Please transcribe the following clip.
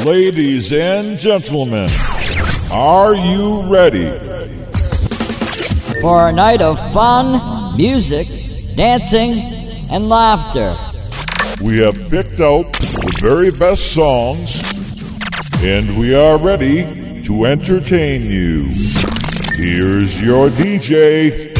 Ladies and gentlemen, are you ready? For a night of fun, music, dancing, and laughter. We have picked out the very best songs, and we are ready to entertain you. Here's your DJ,